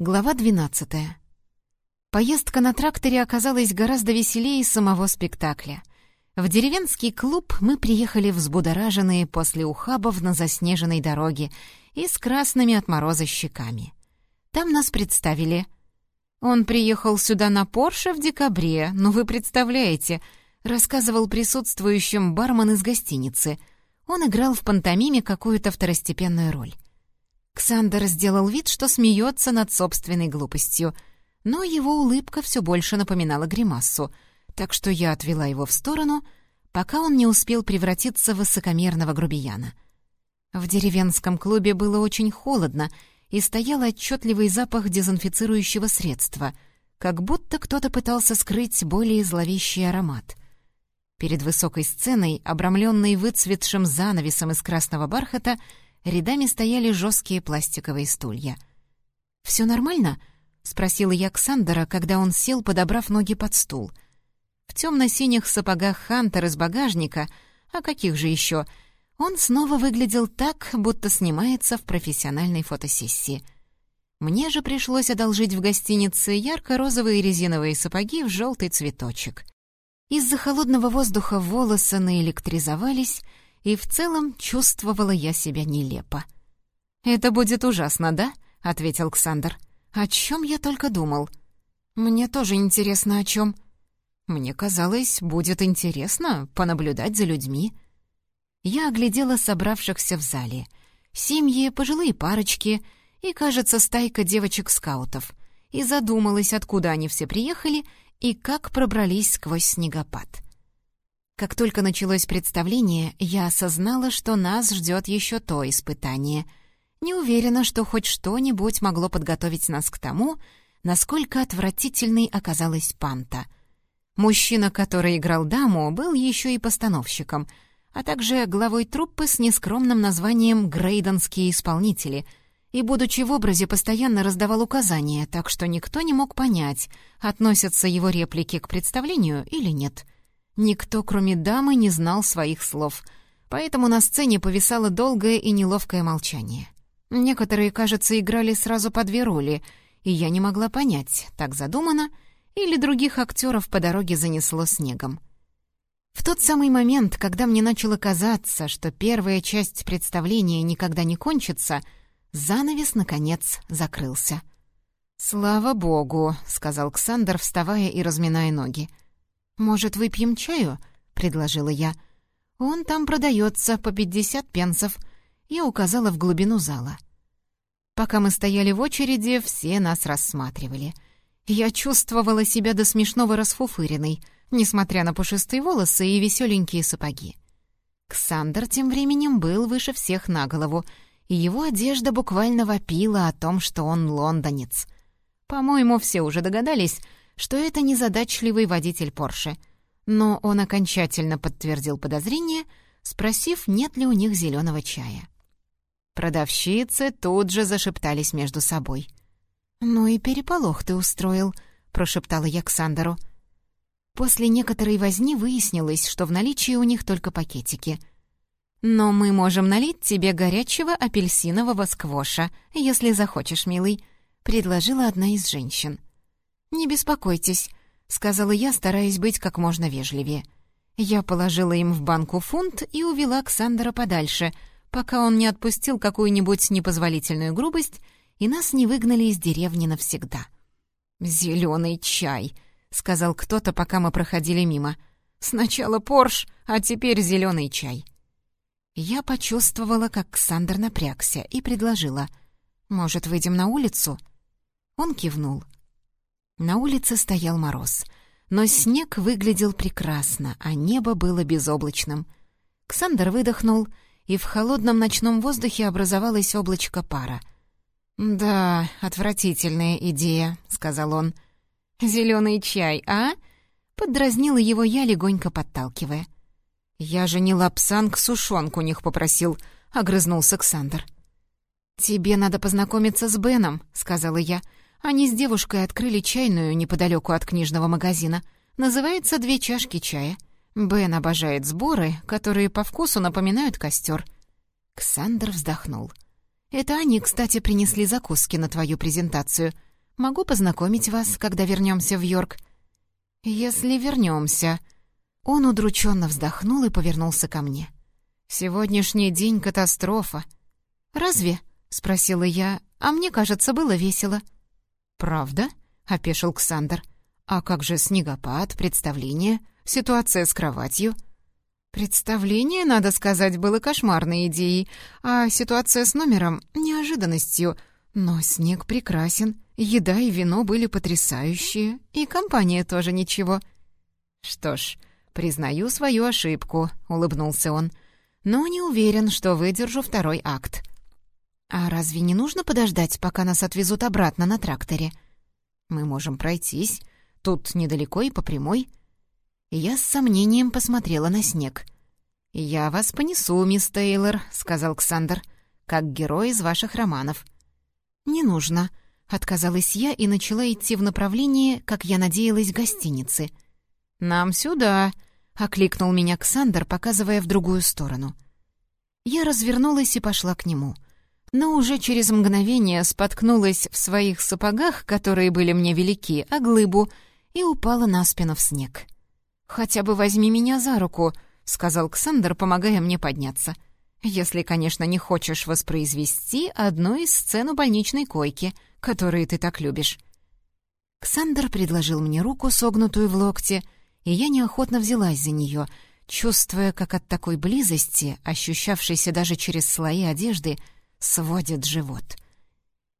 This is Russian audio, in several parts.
Глава 12. Поездка на тракторе оказалась гораздо веселее самого спектакля. В деревенский клуб мы приехали взбудораженные после ухабов на заснеженной дороге и с красными от мороза щеками. Там нас представили. «Он приехал сюда на Порше в декабре, ну вы представляете», рассказывал присутствующим бармен из гостиницы. Он играл в пантомиме какую-то второстепенную роль. Ксандер сделал вид, что смеется над собственной глупостью, но его улыбка все больше напоминала гримассу, так что я отвела его в сторону, пока он не успел превратиться в высокомерного грубияна. В деревенском клубе было очень холодно, и стоял отчетливый запах дезинфицирующего средства, как будто кто-то пытался скрыть более зловещий аромат. Перед высокой сценой, обрамленной выцветшим занавесом из красного бархата, рядами стояли жесткие пластиковые стулья. «Все нормально?» — спросила я Ксандера, когда он сел, подобрав ноги под стул. В темно-синих сапогах Хантер из багажника, а каких же еще, он снова выглядел так, будто снимается в профессиональной фотосессии. Мне же пришлось одолжить в гостинице ярко-розовые резиновые сапоги в желтый цветочек. Из-за холодного воздуха волосы наэлектризовались, и в целом чувствовала я себя нелепо. «Это будет ужасно, да?» — ответил Александр. «О чем я только думал?» «Мне тоже интересно, о чем. «Мне казалось, будет интересно понаблюдать за людьми». Я оглядела собравшихся в зале. Семьи, пожилые парочки и, кажется, стайка девочек-скаутов. И задумалась, откуда они все приехали и как пробрались сквозь снегопад. Как только началось представление, я осознала, что нас ждет еще то испытание. Не уверена, что хоть что-нибудь могло подготовить нас к тому, насколько отвратительной оказалась Панта. Мужчина, который играл даму, был еще и постановщиком, а также главой труппы с нескромным названием «Грейденские исполнители», и, будучи в образе, постоянно раздавал указания, так что никто не мог понять, относятся его реплики к представлению или нет — Никто, кроме дамы, не знал своих слов, поэтому на сцене повисало долгое и неловкое молчание. Некоторые, кажется, играли сразу по две роли, и я не могла понять, так задумано, или других актеров по дороге занесло снегом. В тот самый момент, когда мне начало казаться, что первая часть представления никогда не кончится, занавес, наконец, закрылся. «Слава богу», — сказал Ксандр, вставая и разминая ноги. «Может, выпьем чаю?» — предложила я. «Он там продается по пятьдесят пенсов». Я указала в глубину зала. Пока мы стояли в очереди, все нас рассматривали. Я чувствовала себя до смешного расфуфыренной, несмотря на пушистые волосы и веселенькие сапоги. Ксандр тем временем был выше всех на голову, и его одежда буквально вопила о том, что он лондонец. По-моему, все уже догадались, что это незадачливый водитель Порше. Но он окончательно подтвердил подозрение, спросив, нет ли у них зеленого чая. Продавщицы тут же зашептались между собой. «Ну и переполох ты устроил», — прошептала я Ксандеру. После некоторой возни выяснилось, что в наличии у них только пакетики. «Но мы можем налить тебе горячего апельсинового сквоша, если захочешь, милый», — предложила одна из женщин. «Не беспокойтесь», — сказала я, стараясь быть как можно вежливее. Я положила им в банку фунт и увела Ксандера подальше, пока он не отпустил какую-нибудь непозволительную грубость и нас не выгнали из деревни навсегда. «Зеленый чай», — сказал кто-то, пока мы проходили мимо. «Сначала Порш, а теперь зеленый чай». Я почувствовала, как Ксандер напрягся, и предложила. «Может, выйдем на улицу?» Он кивнул. На улице стоял мороз, но снег выглядел прекрасно, а небо было безоблачным. Ксандр выдохнул, и в холодном ночном воздухе образовалось облачко пара. «Да, отвратительная идея», — сказал он. «Зеленый чай, а?» — поддразнила его я, легонько подталкивая. «Я же не лапсанг сушонку у них попросил», — огрызнулся Ксандр. «Тебе надо познакомиться с Беном», — сказала я. Они с девушкой открыли чайную неподалеку от книжного магазина. Называется «Две чашки чая». Бен обожает сборы, которые по вкусу напоминают костер. Ксандр вздохнул. «Это они, кстати, принесли закуски на твою презентацию. Могу познакомить вас, когда вернемся в Йорк». «Если вернемся». Он удрученно вздохнул и повернулся ко мне. «Сегодняшний день — катастрофа». «Разве?» — спросила я, а мне кажется, было весело. «Правда?» — опешил Ксандр. «А как же снегопад, представление, ситуация с кроватью?» Представление, надо сказать, было кошмарной идеей, а ситуация с номером — неожиданностью. Но снег прекрасен, еда и вино были потрясающие, и компания тоже ничего. «Что ж, признаю свою ошибку», — улыбнулся он, «но не уверен, что выдержу второй акт». «А разве не нужно подождать, пока нас отвезут обратно на тракторе?» «Мы можем пройтись. Тут недалеко и по прямой». Я с сомнением посмотрела на снег. «Я вас понесу, мисс Тейлор», — сказал Ксандр, — «как герой из ваших романов». «Не нужно», — отказалась я и начала идти в направлении, как я надеялась, гостиницы. «Нам сюда», — окликнул меня Ксандр, показывая в другую сторону. Я развернулась и пошла к нему — но уже через мгновение споткнулась в своих сапогах, которые были мне велики, о глыбу, и упала на спину в снег. «Хотя бы возьми меня за руку», — сказал Ксандр, помогая мне подняться. «Если, конечно, не хочешь воспроизвести одну из сцен у больничной койки, которые ты так любишь». Ксандр предложил мне руку, согнутую в локте, и я неохотно взялась за нее, чувствуя, как от такой близости, ощущавшейся даже через слои одежды, — сводит живот.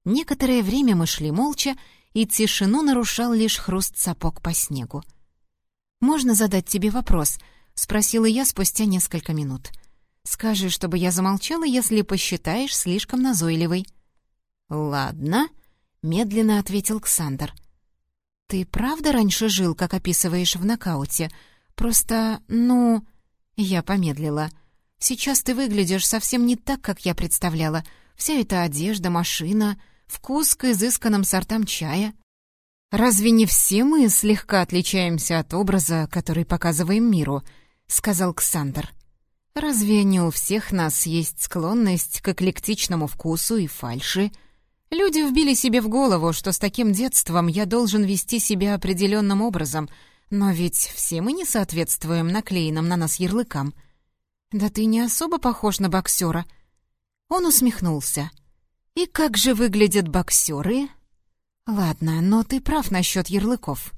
Некоторое время мы шли молча, и тишину нарушал лишь хруст сапог по снегу. «Можно задать тебе вопрос?» — спросила я спустя несколько минут. «Скажи, чтобы я замолчала, если посчитаешь слишком назойливой». «Ладно», — медленно ответил Ксандр. «Ты правда раньше жил, как описываешь в нокауте? Просто, ну...» Я помедлила. Сейчас ты выглядишь совсем не так, как я представляла. Вся эта одежда, машина, вкус к изысканным сортам чая. Разве не все мы слегка отличаемся от образа, который показываем миру?» — сказал Ксандр. «Разве не у всех нас есть склонность к эклектичному вкусу и фальши?» Люди вбили себе в голову, что с таким детством я должен вести себя определенным образом, но ведь все мы не соответствуем наклеенным на нас ярлыкам — «Да ты не особо похож на боксера». Он усмехнулся. «И как же выглядят боксеры?» «Ладно, но ты прав насчет ярлыков».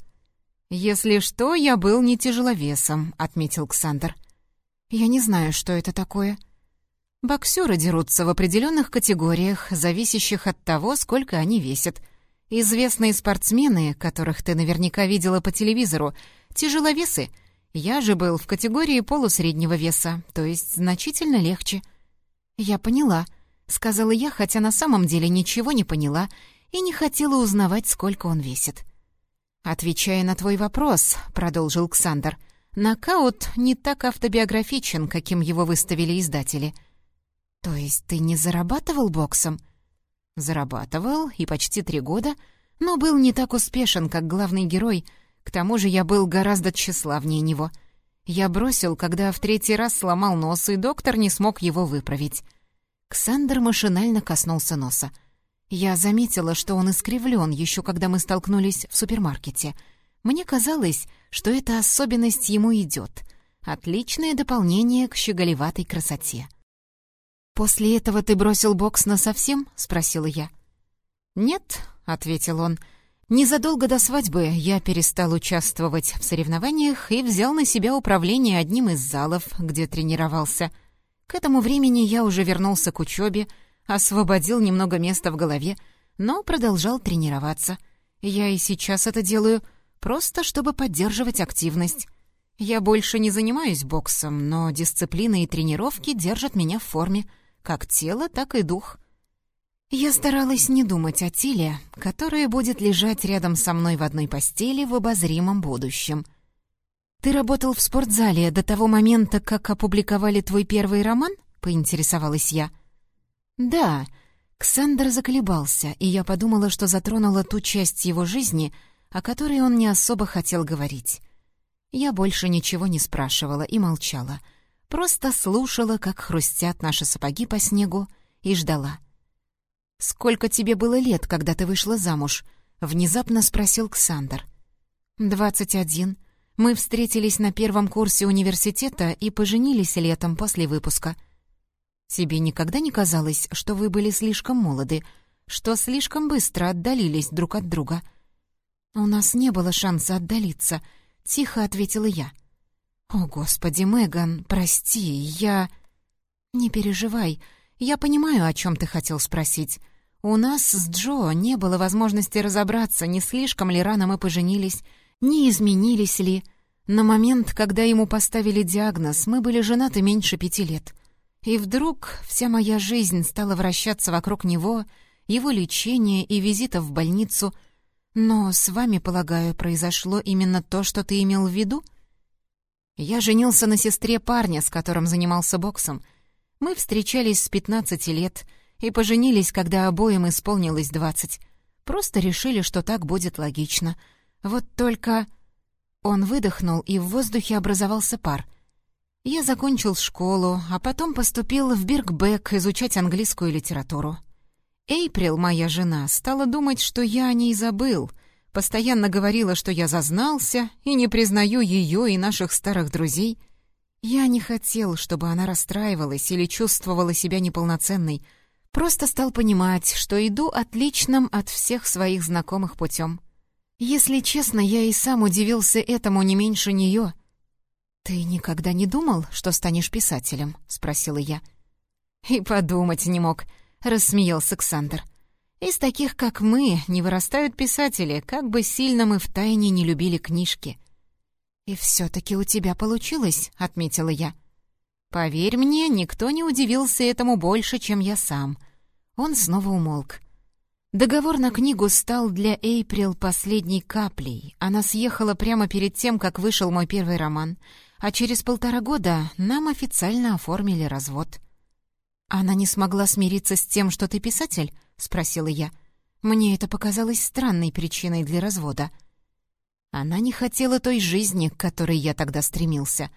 «Если что, я был не тяжеловесом», — отметил Ксандр. «Я не знаю, что это такое». Боксеры дерутся в определенных категориях, зависящих от того, сколько они весят. Известные спортсмены, которых ты наверняка видела по телевизору, тяжеловесы — я же был в категории полусреднего веса, то есть значительно легче. «Я поняла», — сказала я, хотя на самом деле ничего не поняла и не хотела узнавать, сколько он весит. «Отвечая на твой вопрос», — продолжил Ксандр, — «нокаут не так автобиографичен, каким его выставили издатели». «То есть ты не зарабатывал боксом?» «Зарабатывал, и почти три года, но был не так успешен, как главный герой — к тому же я был гораздо тщеславнее него. Я бросил, когда в третий раз сломал нос, и доктор не смог его выправить. Ксандр машинально коснулся носа. Я заметила, что он искривлен еще когда мы столкнулись в супермаркете. Мне казалось, что эта особенность ему идет. Отличное дополнение к щеголеватой красоте. «После этого ты бросил бокс насовсем?» — спросила я. «Нет», — ответил он, — Незадолго до свадьбы я перестал участвовать в соревнованиях и взял на себя управление одним из залов, где тренировался. К этому времени я уже вернулся к учебе, освободил немного места в голове, но продолжал тренироваться. Я и сейчас это делаю, просто чтобы поддерживать активность. Я больше не занимаюсь боксом, но дисциплина и тренировки держат меня в форме, как тело, так и дух — я старалась не думать о Тиле, которая будет лежать рядом со мной в одной постели в обозримом будущем. «Ты работал в спортзале до того момента, как опубликовали твой первый роман?» — поинтересовалась я. «Да». Ксандр заколебался, и я подумала, что затронула ту часть его жизни, о которой он не особо хотел говорить. Я больше ничего не спрашивала и молчала, просто слушала, как хрустят наши сапоги по снегу, и ждала — «Сколько тебе было лет, когда ты вышла замуж?» — внезапно спросил Ксандр. «Двадцать один. Мы встретились на первом курсе университета и поженились летом после выпуска. Тебе никогда не казалось, что вы были слишком молоды, что слишком быстро отдалились друг от друга?» «У нас не было шанса отдалиться», — тихо ответила я. «О, Господи, Меган, прости, я...» «Не переживай, я понимаю, о чем ты хотел спросить. У нас с Джо не было возможности разобраться, не слишком ли рано мы поженились, не изменились ли. На момент, когда ему поставили диагноз, мы были женаты меньше пяти лет. И вдруг вся моя жизнь стала вращаться вокруг него, его лечения и визита в больницу. Но с вами, полагаю, произошло именно то, что ты имел в виду? Я женился на сестре парня, с которым занимался боксом. Мы встречались с 15 лет и поженились, когда обоим исполнилось 20. Просто решили, что так будет логично — вот только... Он выдохнул, и в воздухе образовался пар. Я закончил школу, а потом поступил в Биркбек изучать английскую литературу. Эйприл, моя жена, стала думать, что я о ней забыл. Постоянно говорила, что я зазнался и не признаю ее и наших старых друзей. Я не хотел, чтобы она расстраивалась или чувствовала себя неполноценной. Просто стал понимать, что иду отличным от всех своих знакомых путем. Если честно, я и сам удивился этому не меньше нее. «Ты никогда не думал, что станешь писателем?» — спросила я. «И подумать не мог», — рассмеялся Александр. «Из таких, как мы, не вырастают писатели, как бы сильно мы втайне не любили книжки». «И все-таки у тебя получилось», — отметила я. «Поверь мне, никто не удивился этому больше, чем я сам». Он снова умолк. Договор на книгу стал для Эйприл последней каплей. Она съехала прямо перед тем, как вышел мой первый роман, а через полтора года нам официально оформили развод. «Она не смогла смириться с тем, что ты писатель?» — спросила я. Мне это показалось странной причиной для развода. Она не хотела той жизни, к которой я тогда стремился.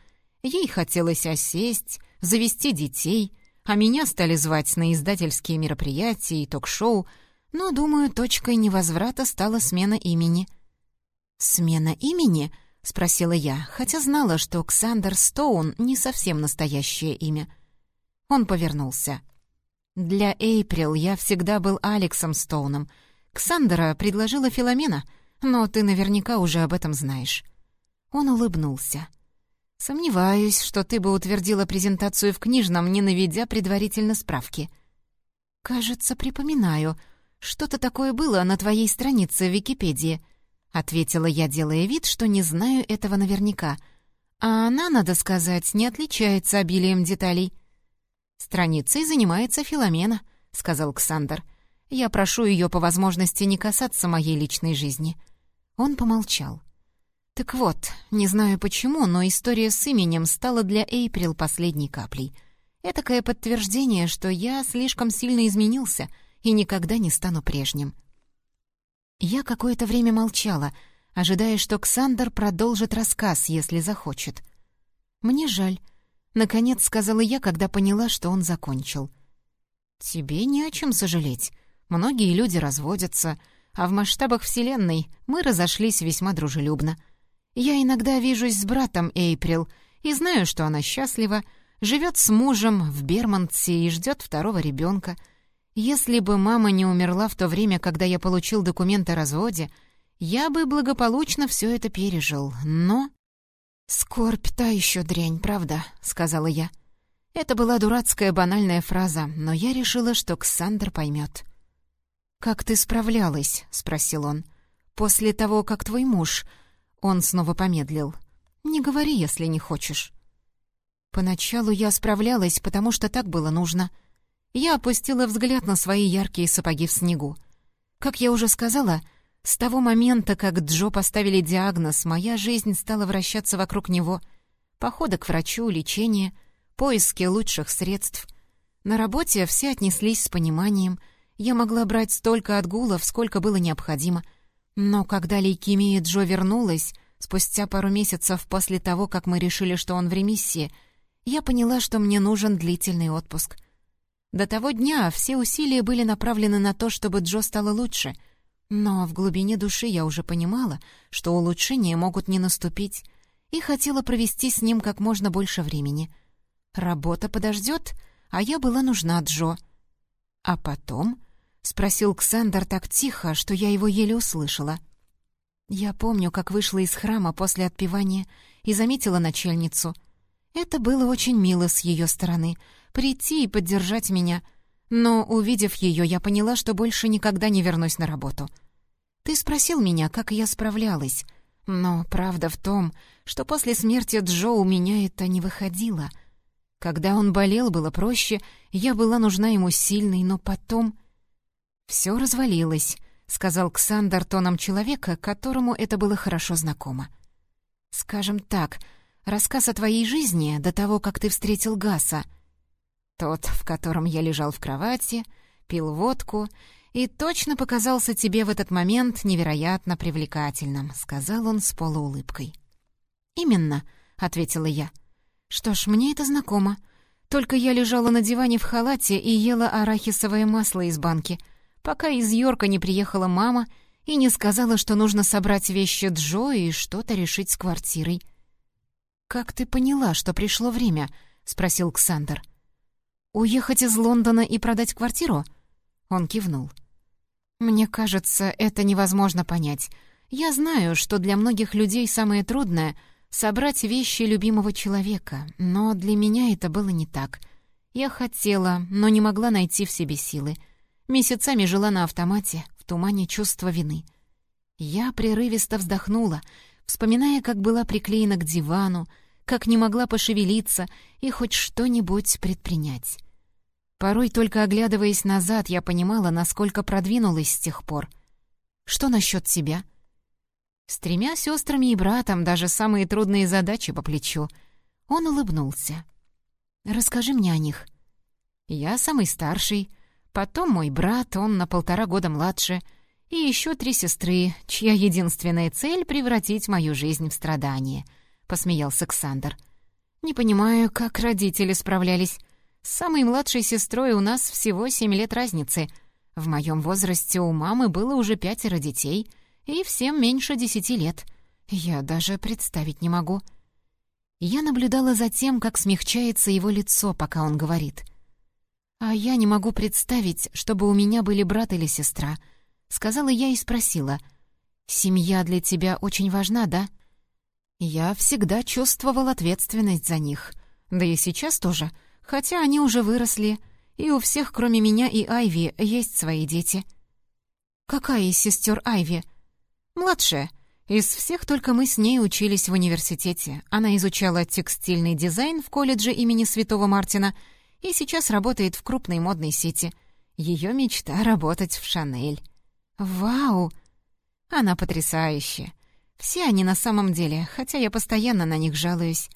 Ей хотелось осесть, завести детей, а меня стали звать на издательские мероприятия и ток-шоу — но, думаю, точкой невозврата стала смена имени. «Смена имени?» — спросила я, хотя знала, что Ксандер Стоун не совсем настоящее имя. Он повернулся. «Для Эйприл я всегда был Алексом Стоуном. Ксандера предложила Филомена, но ты наверняка уже об этом знаешь». Он улыбнулся. «Сомневаюсь, что ты бы утвердила презентацию в книжном, не наведя предварительно справки». «Кажется, припоминаю», «Что-то такое было на твоей странице в Википедии», — ответила я, делая вид, что не знаю этого наверняка. А она, надо сказать, не отличается обилием деталей. «Страницей занимается Филомена», — сказал Александр. «Я прошу ее по возможности не касаться моей личной жизни». Он помолчал. «Так вот, не знаю почему, но история с именем стала для Эйприл последней каплей. Этакое подтверждение, что я слишком сильно изменился — и никогда не стану прежним. Я какое-то время молчала, ожидая, что Ксандр продолжит рассказ, если захочет. «Мне жаль», — наконец сказала я, когда поняла, что он закончил. «Тебе не о чем сожалеть. Многие люди разводятся, а в масштабах Вселенной мы разошлись весьма дружелюбно. Я иногда вижусь с братом Эйприл и знаю, что она счастлива, живет с мужем в Бермонтсе и ждет второго ребенка — если бы мама не умерла в то время, когда я получил документ о разводе, я бы благополучно все это пережил, но... «Скорбь та еще дрянь, правда?» — сказала я. Это была дурацкая банальная фраза, но я решила, что Ксандр поймет. «Как ты справлялась?» — спросил он. «После того, как твой муж...» Он снова помедлил. «Не говори, если не хочешь». Поначалу я справлялась, потому что так было нужно — я опустила взгляд на свои яркие сапоги в снегу. Как я уже сказала, с того момента, как Джо поставили диагноз, моя жизнь стала вращаться вокруг него. Походы к врачу, лечение, поиски лучших средств. На работе все отнеслись с пониманием. Я могла брать столько отгулов, сколько было необходимо. Но когда лейкемия Джо вернулась, спустя пару месяцев после того, как мы решили, что он в ремиссии, я поняла, что мне нужен длительный отпуск. До того дня все усилия были направлены на то, чтобы Джо стало лучше. Но в глубине души я уже понимала, что улучшения могут не наступить, и хотела провести с ним как можно больше времени. Работа подождет, а я была нужна Джо. А потом — спросил Ксандер так тихо, что я его еле услышала. Я помню, как вышла из храма после отпевания и заметила начальницу. Это было очень мило с ее стороны — прийти и поддержать меня. Но, увидев ее, я поняла, что больше никогда не вернусь на работу. Ты спросил меня, как я справлялась. Но правда в том, что после смерти Джо у меня это не выходило. Когда он болел, было проще, я была нужна ему сильной, но потом... «Все развалилось», — сказал Ксандер тоном человека, которому это было хорошо знакомо. «Скажем так, рассказ о твоей жизни до того, как ты встретил Гаса. Тот, в котором я лежал в кровати, пил водку и точно показался тебе в этот момент невероятно привлекательным», — сказал он с полуулыбкой. «Именно», — ответила я. «Что ж, мне это знакомо. Только я лежала на диване в халате и ела арахисовое масло из банки — пока из Йорка не приехала мама и не сказала, что нужно собрать вещи Джо и что-то решить с квартирой. «Как ты поняла, что пришло время?» — спросил Ксандер. «Уехать из Лондона и продать квартиру?» Он кивнул. «Мне кажется, это невозможно понять. Я знаю, что для многих людей самое трудное — собрать вещи любимого человека, но для меня это было не так. Я хотела, но не могла найти в себе силы — Месяцами жила на автомате, в тумане чувства вины. Я прерывисто вздохнула, вспоминая, как была приклеена к дивану, как не могла пошевелиться и хоть что-нибудь предпринять. Порой, только оглядываясь назад, я понимала, насколько продвинулась с тех пор. Что насчет тебя? С тремя сестрами и братом даже самые трудные задачи по плечу. Он улыбнулся. «Расскажи мне о них». «Я самый старший», Потом мой брат, он на полтора года младше, и еще три сестры, чья единственная цель — превратить мою жизнь в страдание», — посмеялся Александр. «Не понимаю, как родители справлялись. С самой младшей сестрой у нас всего семь лет разницы. В моем возрасте у мамы было уже пятеро детей, и всем меньше десяти лет. Я даже представить не могу». Я наблюдала за тем, как смягчается его лицо, пока он говорит — «А я не могу представить, чтобы у меня были брат или сестра», — сказала я и спросила. «Семья для тебя очень важна, да?» Я всегда чувствовал ответственность за них. Да и сейчас тоже, хотя они уже выросли, и у всех, кроме меня и Айви, есть свои дети. «Какая из сестер Айви?» «Младшая. Из всех только мы с ней учились в университете. Она изучала текстильный дизайн в колледже имени Святого Мартина — и сейчас работает в крупной модной сети. Ее мечта — работать в «Шанель». Вау! Она потрясающая. Все они на самом деле, хотя я постоянно на них жалуюсь.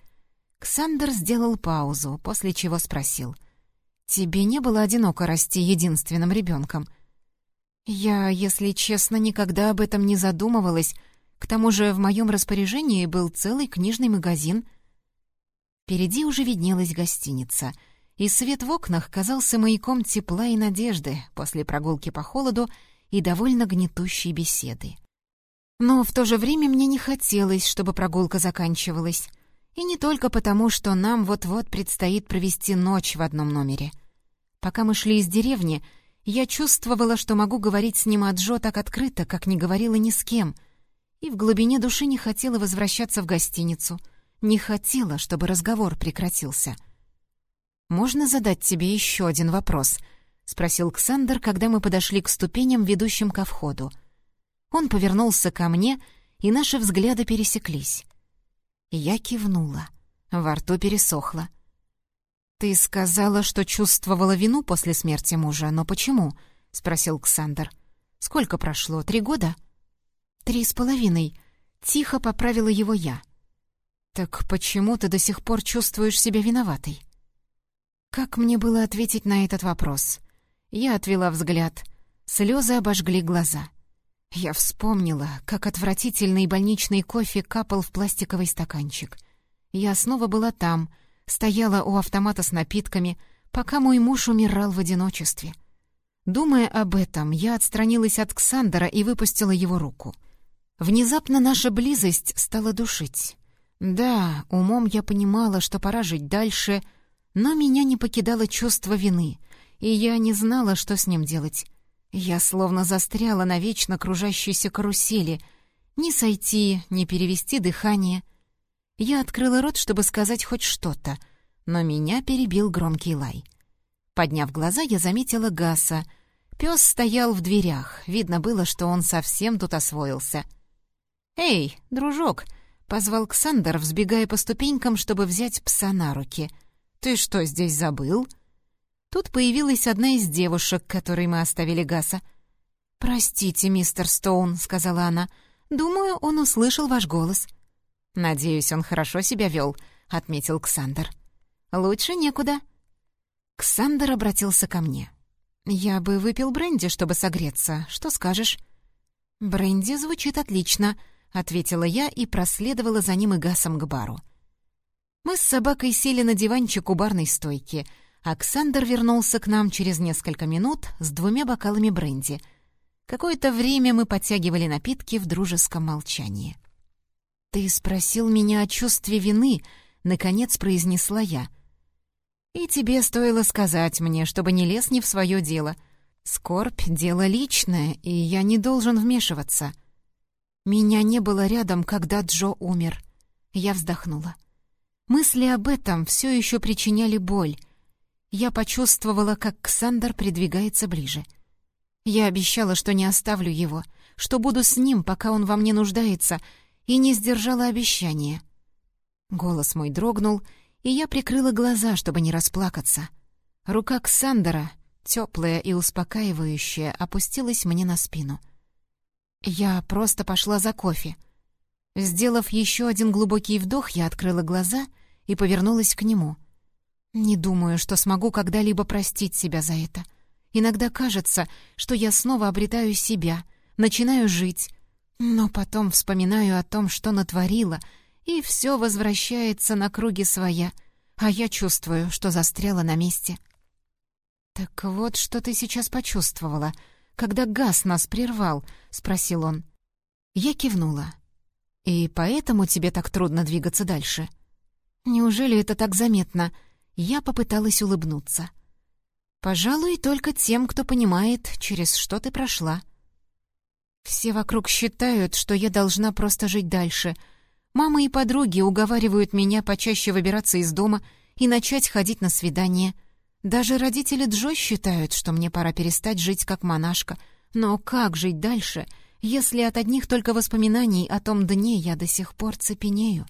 Ксандер сделал паузу, после чего спросил. «Тебе не было одиноко расти единственным ребенком?» «Я, если честно, никогда об этом не задумывалась. К тому же в моем распоряжении был целый книжный магазин». Впереди уже виднелась гостиница — и свет в окнах казался маяком тепла и надежды после прогулки по холоду и довольно гнетущей беседы. Но в то же время мне не хотелось, чтобы прогулка заканчивалась. И не только потому, что нам вот-вот предстоит провести ночь в одном номере. Пока мы шли из деревни, я чувствовала, что могу говорить с ним о Джо так открыто, как не говорила ни с кем. И в глубине души не хотела возвращаться в гостиницу. Не хотела, чтобы разговор прекратился. — «Можно задать тебе еще один вопрос?» — спросил Ксандер, когда мы подошли к ступеням, ведущим ко входу. Он повернулся ко мне, и наши взгляды пересеклись. Я кивнула. Во рту пересохло. «Ты сказала, что чувствовала вину после смерти мужа, но почему?» — спросил Ксандер. «Сколько прошло? Три года?» «Три с половиной». Тихо поправила его я. «Так почему ты до сих пор чувствуешь себя виноватой?» Как мне было ответить на этот вопрос? Я отвела взгляд. Слезы обожгли глаза. Я вспомнила, как отвратительный больничный кофе капал в пластиковый стаканчик. Я снова была там, стояла у автомата с напитками, пока мой муж умирал в одиночестве. Думая об этом, я отстранилась от Ксандера и выпустила его руку. Внезапно наша близость стала душить. Да, умом я понимала, что пора жить дальше, но меня не покидало чувство вины, и я не знала, что с ним делать. Я словно застряла на вечно кружащейся карусели. Ни сойти, ни перевести дыхание. Я открыла рот, чтобы сказать хоть что-то, но меня перебил громкий лай. Подняв глаза, я заметила Гаса. Пес стоял в дверях. Видно было, что он совсем тут освоился. «Эй, дружок!» — позвал Ксандер, взбегая по ступенькам, чтобы взять пса на руки. «Ты что, здесь забыл?» Тут появилась одна из девушек, которой мы оставили Гаса. «Простите, мистер Стоун», — сказала она. «Думаю, он услышал ваш голос». «Надеюсь, он хорошо себя вел», — отметил Ксандер. «Лучше некуда». Ксандер обратился ко мне. «Я бы выпил бренди, чтобы согреться. Что скажешь?» «Бренди звучит отлично», — ответила я и проследовала за ним и Гасом к бару. Мы с собакой сели на диванчик у барной стойки. Оксандр вернулся к нам через несколько минут с двумя бокалами бренди. Какое-то время мы подтягивали напитки в дружеском молчании. «Ты спросил меня о чувстве вины», — наконец произнесла я. «И тебе стоило сказать мне, чтобы не лез не в свое дело. Скорбь — дело личное, и я не должен вмешиваться». Меня не было рядом, когда Джо умер. Я вздохнула. Мысли об этом все еще причиняли боль. Я почувствовала, как Ксандр придвигается ближе. Я обещала, что не оставлю его, что буду с ним, пока он во мне нуждается, и не сдержала обещания. Голос мой дрогнул, и я прикрыла глаза, чтобы не расплакаться. Рука Ксандера, теплая и успокаивающая, опустилась мне на спину. Я просто пошла за кофе. Сделав еще один глубокий вдох, я открыла глаза и повернулась к нему. Не думаю, что смогу когда-либо простить себя за это. Иногда кажется, что я снова обретаю себя, начинаю жить, но потом вспоминаю о том, что натворила, и все возвращается на круги своя, а я чувствую, что застряла на месте. «Так вот, что ты сейчас почувствовала, когда газ нас прервал?» — спросил он. Я кивнула. «И поэтому тебе так трудно двигаться дальше?» «Неужели это так заметно?» Я попыталась улыбнуться. «Пожалуй, только тем, кто понимает, через что ты прошла». Все вокруг считают, что я должна просто жить дальше. Мама и подруги уговаривают меня почаще выбираться из дома и начать ходить на свидания. Даже родители Джо считают, что мне пора перестать жить как монашка. Но как жить дальше, если от одних только воспоминаний о том дне я до сих пор цепенею?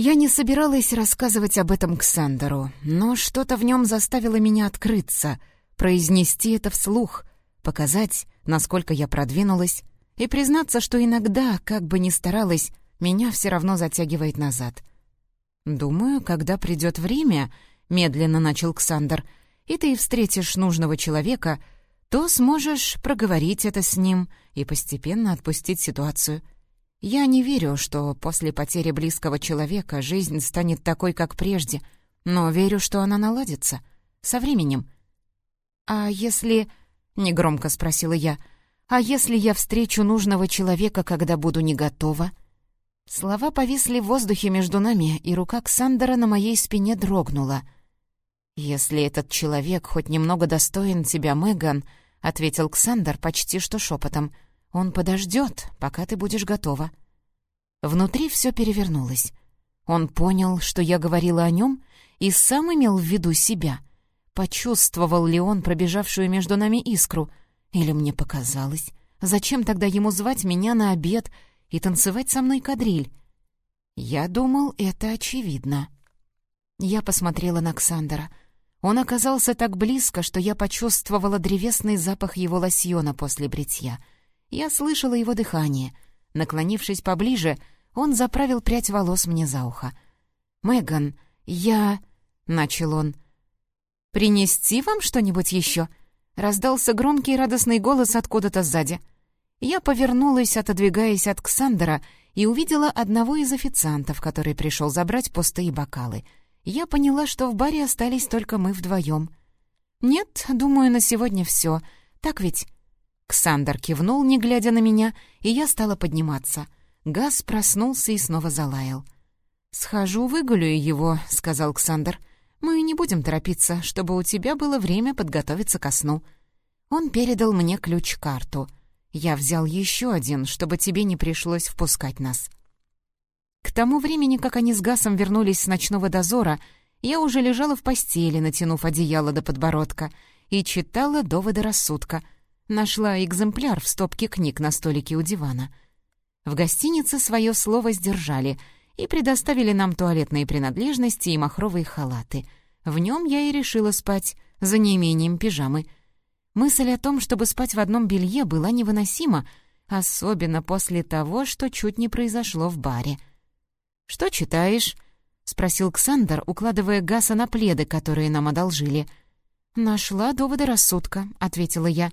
Я не собиралась рассказывать об этом Ксандеру, но что-то в нем заставило меня открыться, произнести это вслух, показать, насколько я продвинулась, и признаться, что иногда, как бы ни старалась, меня все равно затягивает назад. «Думаю, когда придет время», — медленно начал Ксандр, «и ты встретишь нужного человека, то сможешь проговорить это с ним и постепенно отпустить ситуацию. Я не верю, что после потери близкого человека жизнь станет такой, как прежде, но верю, что она наладится. Со временем». «А если...» — негромко спросила я — а если я встречу нужного человека, когда буду не готова? Слова повисли в воздухе между нами, и рука Ксандера на моей спине дрогнула. «Если этот человек хоть немного достоин тебя, Меган», — ответил Ксандер почти что шепотом, — «он подождет, пока ты будешь готова». Внутри все перевернулось. Он понял, что я говорила о нем, и сам имел в виду себя. Почувствовал ли он пробежавшую между нами искру — или мне показалось? Зачем тогда ему звать меня на обед и танцевать со мной кадриль? Я думал, это очевидно. Я посмотрела на Ксандера. Он оказался так близко, что я почувствовала древесный запах его лосьона после бритья. Я слышала его дыхание. Наклонившись поближе, он заправил прядь волос мне за ухо. «Меган, я...» — начал он. «Принести вам что-нибудь еще?» Раздался громкий радостный голос откуда-то сзади. Я повернулась, отодвигаясь от Ксандера, и увидела одного из официантов, который пришел забрать пустые бокалы. Я поняла, что в баре остались только мы вдвоем. «Нет, думаю, на сегодня все», — Так ведь?» Ксандр кивнул, не глядя на меня, и я стала подниматься. Газ проснулся и снова залаял. «Схожу, выгуляю его», — сказал Ксандр. «Мы не будем торопиться, чтобы у тебя было время подготовиться ко сну». Он передал мне ключ-карту. Я взял еще один, чтобы тебе не пришлось впускать нас. К тому времени, как они с Гасом вернулись с ночного дозора, я уже лежала в постели, натянув одеяло до подбородка, и читала доводы рассудка. Нашла экземпляр в стопке книг на столике у дивана. В гостинице свое слово сдержали и предоставили нам туалетные принадлежности и махровые халаты. В нем я и решила спать, за неимением пижамы. Мысль о том, чтобы спать в одном белье, была невыносима, особенно после того, что чуть не произошло в баре. «Что читаешь?» — спросил Ксандр, укладывая Гаса на пледы, которые нам одолжили. «Нашла доводы рассудка», — ответила я.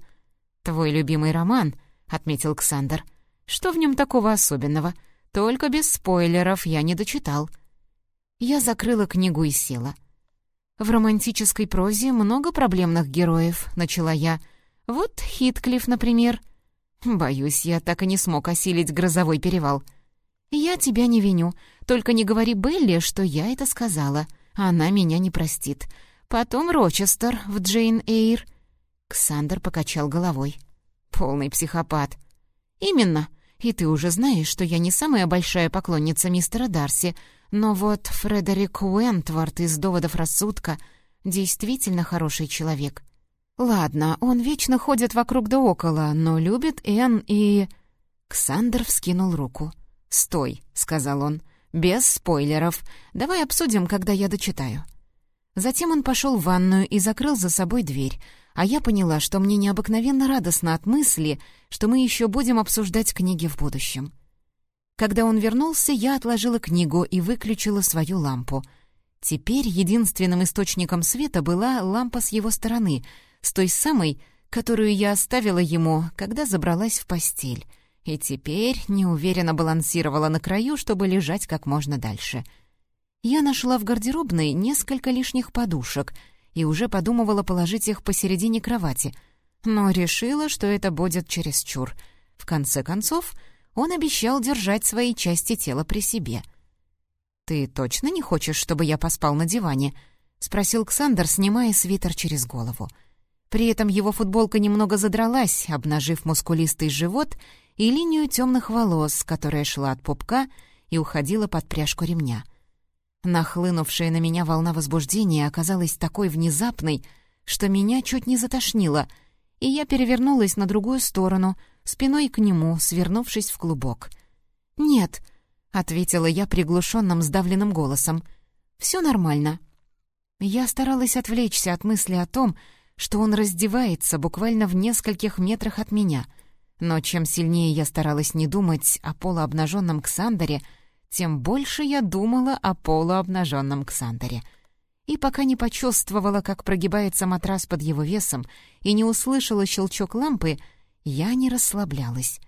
«Твой любимый роман», — отметил Ксандр. «Что в нем такого особенного? Только без спойлеров я не дочитал». Я закрыла книгу и села. «В романтической прозе много проблемных героев», — начала я. «Вот Хитклифф, например». «Боюсь, я так и не смог осилить грозовой перевал». «Я тебя не виню. Только не говори Белли, что я это сказала. Она меня не простит. Потом Рочестер в Джейн Эйр». Ксандер покачал головой. «Полный психопат». «Именно. И ты уже знаешь, что я не самая большая поклонница мистера Дарси, но вот Фредерик Уэнтворд из «Доводов рассудка» действительно хороший человек. Ладно, он вечно ходит вокруг да около, но любит Энн и...» Ксандер вскинул руку. «Стой», — сказал он, — «без спойлеров. Давай обсудим, когда я дочитаю». Затем он пошел в ванную и закрыл за собой дверь, а я поняла, что мне необыкновенно радостно от мысли, что мы еще будем обсуждать книги в будущем. Когда он вернулся, я отложила книгу и выключила свою лампу. Теперь единственным источником света была лампа с его стороны, с той самой, которую я оставила ему, когда забралась в постель — и теперь неуверенно балансировала на краю, чтобы лежать как можно дальше. Я нашла в гардеробной несколько лишних подушек и уже подумывала положить их посередине кровати, но решила, что это будет чересчур. В конце концов, он обещал держать свои части тела при себе. «Ты точно не хочешь, чтобы я поспал на диване?» — спросил Ксандр, снимая свитер через голову. При этом его футболка немного задралась, обнажив мускулистый живот — и линию темных волос, которая шла от пупка и уходила под пряжку ремня. Нахлынувшая на меня волна возбуждения оказалась такой внезапной, что меня чуть не затошнило, и я перевернулась на другую сторону, спиной к нему, свернувшись в клубок. «Нет», — ответила я приглушенным сдавленным голосом, — «все нормально». Я старалась отвлечься от мысли о том, что он раздевается буквально в нескольких метрах от меня — но чем сильнее я старалась не думать о полуобнаженном Ксандере, тем больше я думала о полуобнаженном Ксандере. И пока не почувствовала, как прогибается матрас под его весом, и не услышала щелчок лампы, я не расслаблялась.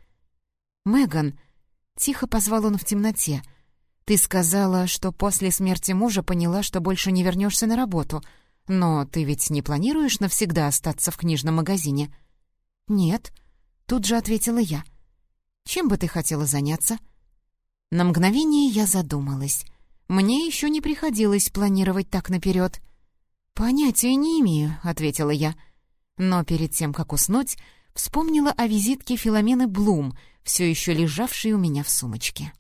«Меган», — тихо позвал он в темноте, — «ты сказала, что после смерти мужа поняла, что больше не вернешься на работу, но ты ведь не планируешь навсегда остаться в книжном магазине?» «Нет», — Тут же ответила я. «Чем бы ты хотела заняться?» На мгновение я задумалась. Мне еще не приходилось планировать так наперед. «Понятия не имею», — ответила я. Но перед тем, как уснуть, вспомнила о визитке Филомены Блум, все еще лежавшей у меня в сумочке.